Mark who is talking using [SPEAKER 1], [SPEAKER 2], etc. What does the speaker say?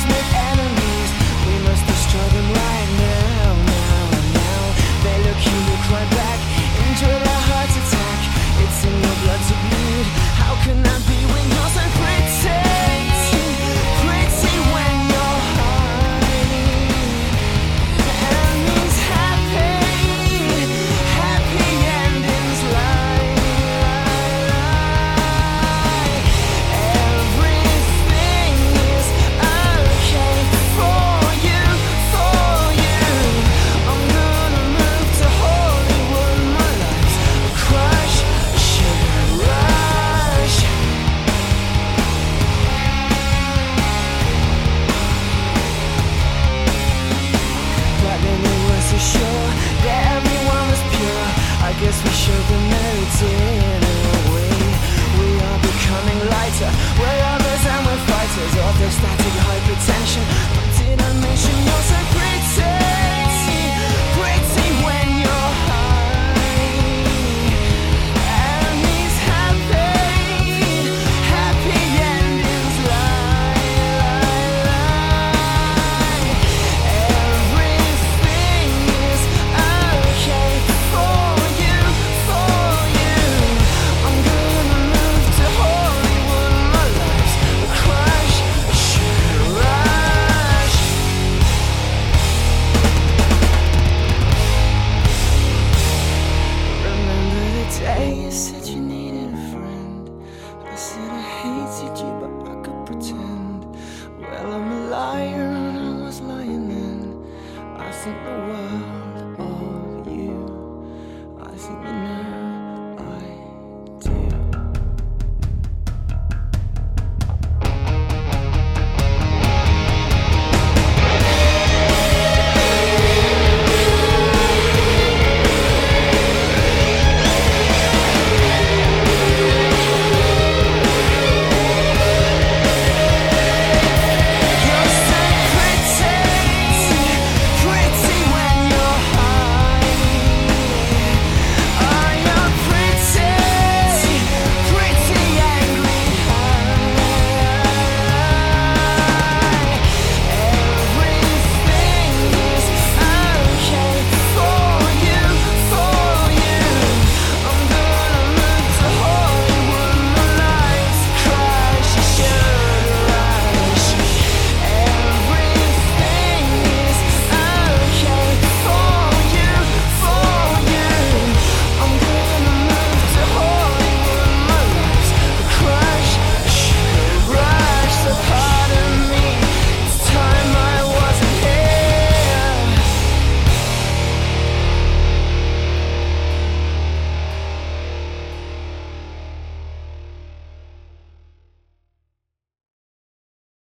[SPEAKER 1] Christmas.